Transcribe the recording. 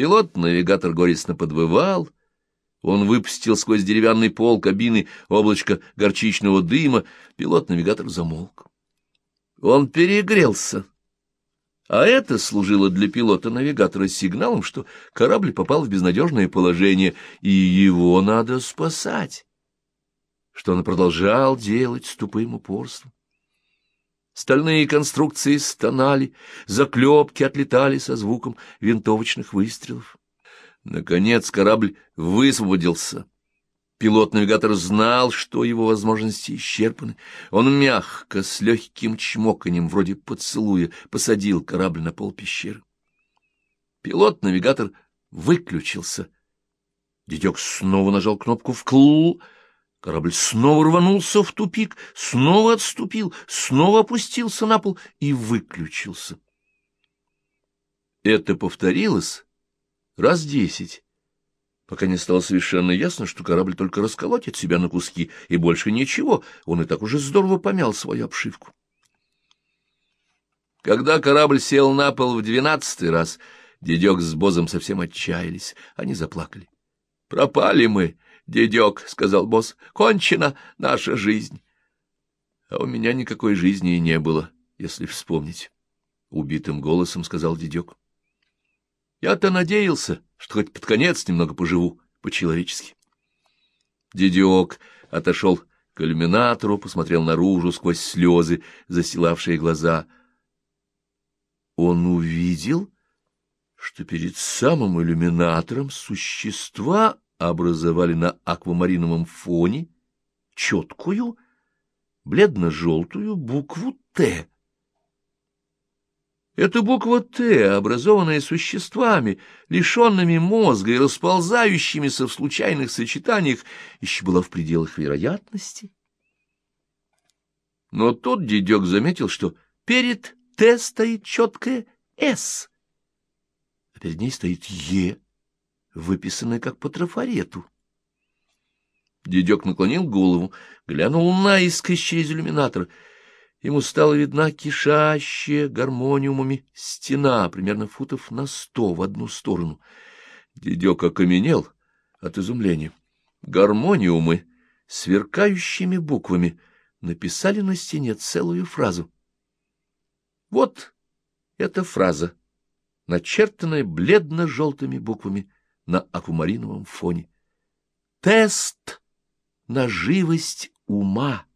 Пилот-навигатор горестно подвывал. Он выпустил сквозь деревянный пол кабины облачко горчичного дыма. Пилот-навигатор замолк. Он перегрелся. А это служило для пилота-навигатора сигналом, что корабль попал в безнадежное положение, и его надо спасать. Что он продолжал делать с тупым упорством. Стальные конструкции стонали, заклепки отлетали со звуком винтовочных выстрелов. Наконец корабль высвободился. Пилот-навигатор знал, что его возможности исчерпаны. Он мягко, с легким чмоканьем, вроде поцелуя, посадил корабль на пол пещеры. Пилот-навигатор выключился. Дедек снова нажал кнопку «вкл», Корабль снова рванулся в тупик, снова отступил, снова опустился на пол и выключился. Это повторилось раз десять, пока не стало совершенно ясно, что корабль только расколотит себя на куски, и больше ничего, он и так уже здорово помял свою обшивку. Когда корабль сел на пол в двенадцатый раз, дедек с Бозом совсем отчаялись, они заплакали. «Пропали мы!» Дедек, — сказал босс, — кончена наша жизнь. А у меня никакой жизни и не было, если вспомнить. Убитым голосом сказал дедек. Я-то надеялся, что хоть под конец немного поживу по-человечески. Дедек отошел к иллюминатору, посмотрел наружу сквозь слезы, застилавшие глаза. Он увидел, что перед самым иллюминатором существа образовали на аквамариновом фоне четкую, бледно-желтую букву «Т». Эта буква «Т», образованная существами, лишенными мозга и расползающимися в случайных сочетаниях, еще была в пределах вероятности. Но тут дедек заметил, что перед «Т» стоит четкое «С», а перед ней стоит «Е» выписанное как по трафарету. Дедек наклонил голову, глянул наискось через иллюминатор. Ему стала видна кишащая гармониумами стена, примерно футов на сто в одну сторону. Дедек окаменел от изумления. Гармониумы сверкающими буквами написали на стене целую фразу. Вот эта фраза, начертанная бледно-желтыми буквами — на аквамариновом фоне. Тест на живость ума.